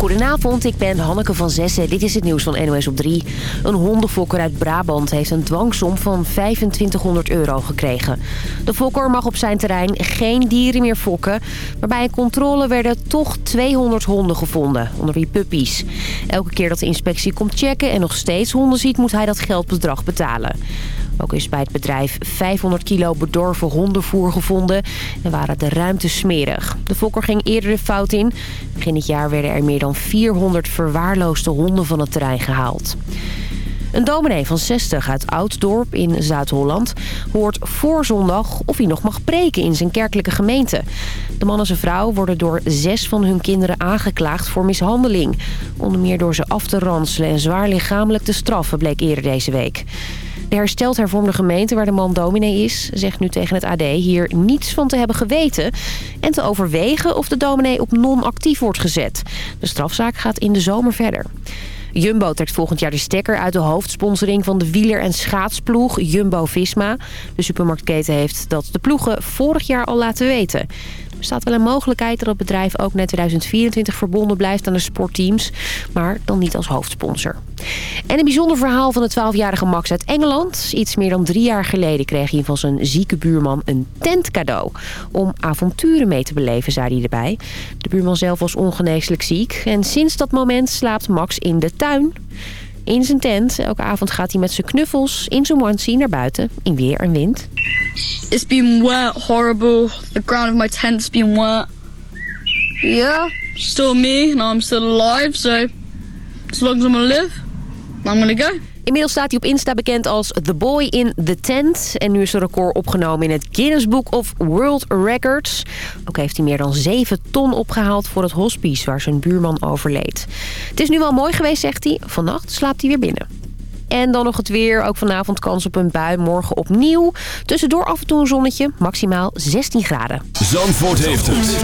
Goedenavond, ik ben Hanneke van Zessen. Dit is het nieuws van NOS op 3. Een hondenfokker uit Brabant heeft een dwangsom van 2500 euro gekregen. De fokker mag op zijn terrein geen dieren meer fokken. Maar bij een controle werden toch 200 honden gevonden, onder wie puppies. Elke keer dat de inspectie komt checken en nog steeds honden ziet... moet hij dat geldbedrag betalen. Ook is bij het bedrijf 500 kilo bedorven hondenvoer gevonden en waren de ruimtes smerig. De fokker ging eerder de fout in. Begin dit jaar werden er meer dan 400 verwaarloosde honden van het terrein gehaald. Een dominee van 60 uit Ouddorp in Zuid-Holland hoort voor zondag of hij nog mag preken in zijn kerkelijke gemeente. De man en zijn vrouw worden door zes van hun kinderen aangeklaagd voor mishandeling. Onder meer door ze af te ranselen en zwaar lichamelijk te straffen, bleek eerder deze week. De hersteld hervormde gemeente waar de man dominee is... zegt nu tegen het AD hier niets van te hebben geweten... en te overwegen of de dominee op non-actief wordt gezet. De strafzaak gaat in de zomer verder. Jumbo trekt volgend jaar de stekker uit de hoofdsponsoring van de wieler- en schaatsploeg Jumbo-Visma. De supermarktketen heeft dat de ploegen vorig jaar al laten weten. Staat wel een mogelijkheid dat het bedrijf ook na 2024 verbonden blijft aan de sportteams. Maar dan niet als hoofdsponsor. En een bijzonder verhaal van de 12-jarige Max uit Engeland. Iets meer dan drie jaar geleden kreeg hij van zijn zieke buurman een tent cadeau. Om avonturen mee te beleven, zei hij erbij. De buurman zelf was ongeneeslijk ziek. En sinds dat moment slaapt Max in de tuin in zijn tent. Elke avond gaat hij met zijn knuffels in zijn onesie naar buiten in weer en wind. It's been wet, horrible. The ground of my tent's been wet. Yeah, still me, and I'm still alive, so as long as I'm gonna live, I'm gonna go. Inmiddels staat hij op Insta bekend als The Boy in the Tent. En nu is een record opgenomen in het Guinness Book of World Records. Ook heeft hij meer dan 7 ton opgehaald voor het hospice waar zijn buurman overleed. Het is nu wel mooi geweest, zegt hij. Vannacht slaapt hij weer binnen. En dan nog het weer. Ook vanavond kans op een bui. Morgen opnieuw. Tussendoor af en toe een zonnetje. Maximaal 16 graden. Zandvoort heeft het.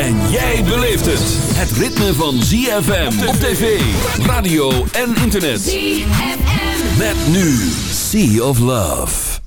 En jij beleeft het. Het ritme van ZFM op tv, radio en internet. ZFM. Met nu Sea of Love.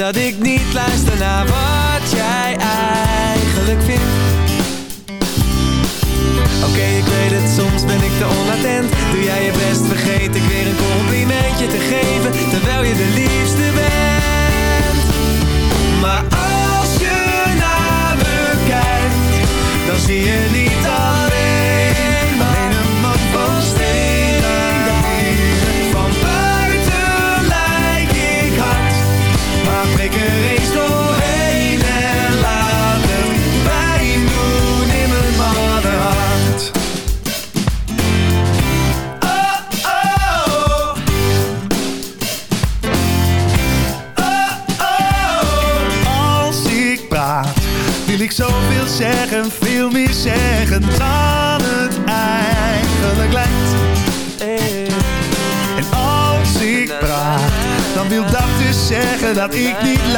dat ik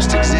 just exist.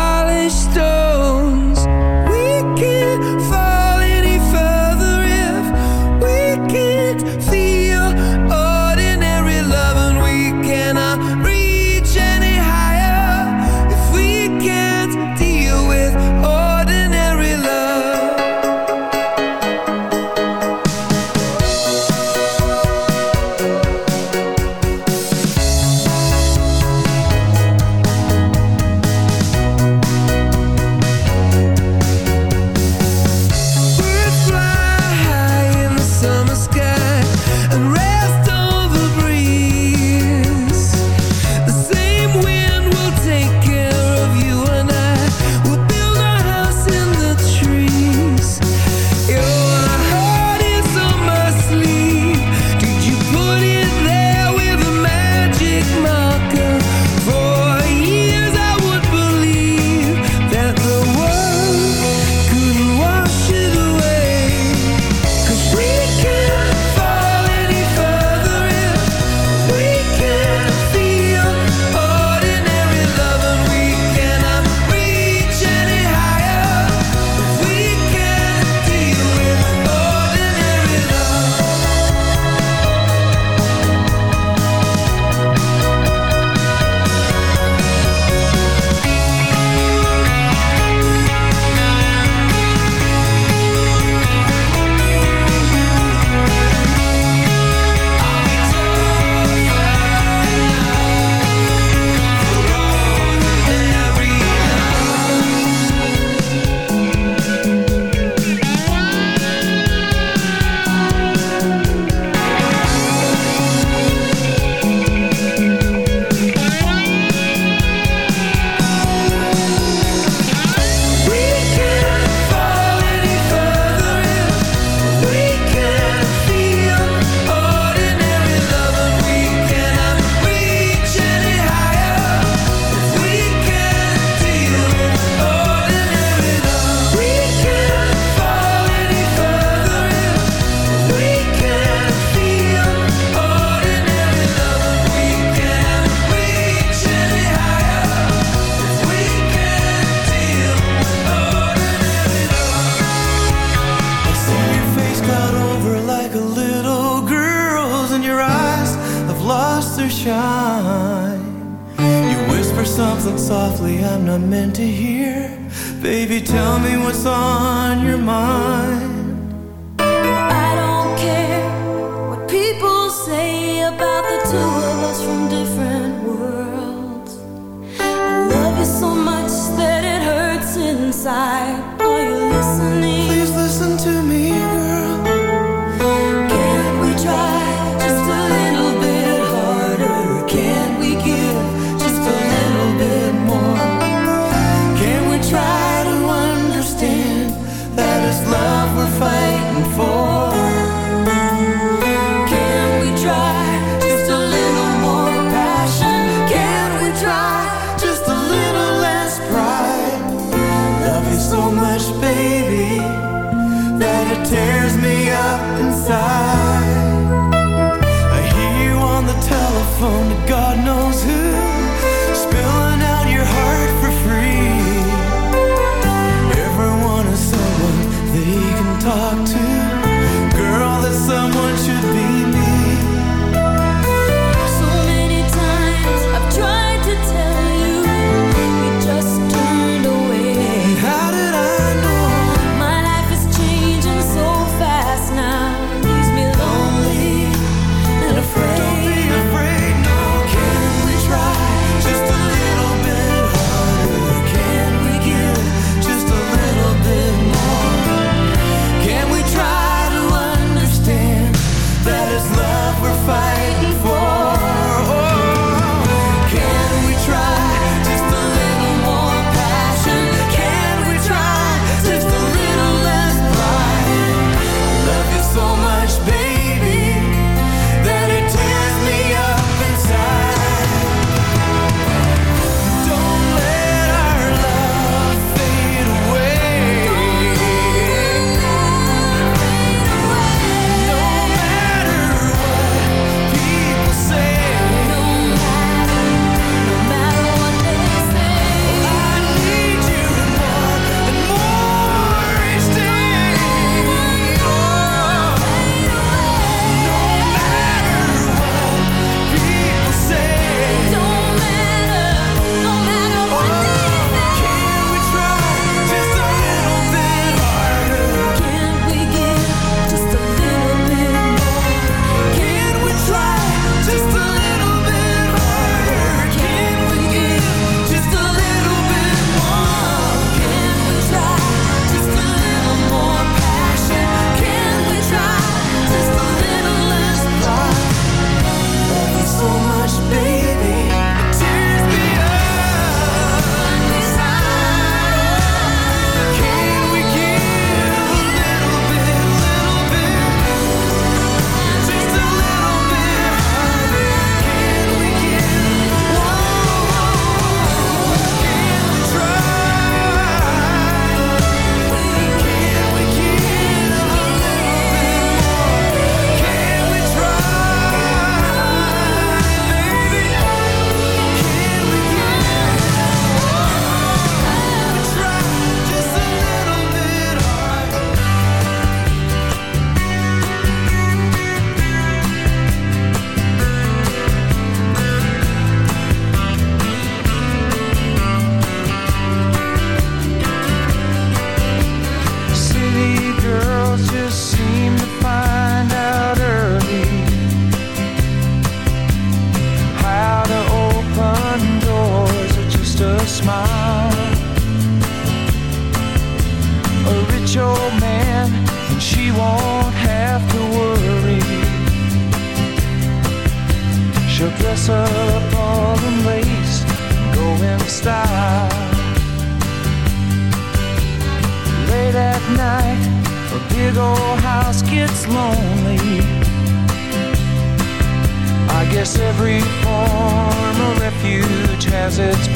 tears me up inside.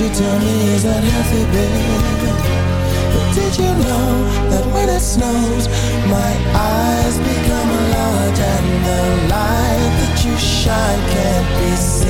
She told me, is that healthy, babe? But did you know that when it snows, my eyes become a lot and the light that you shine can't be seen?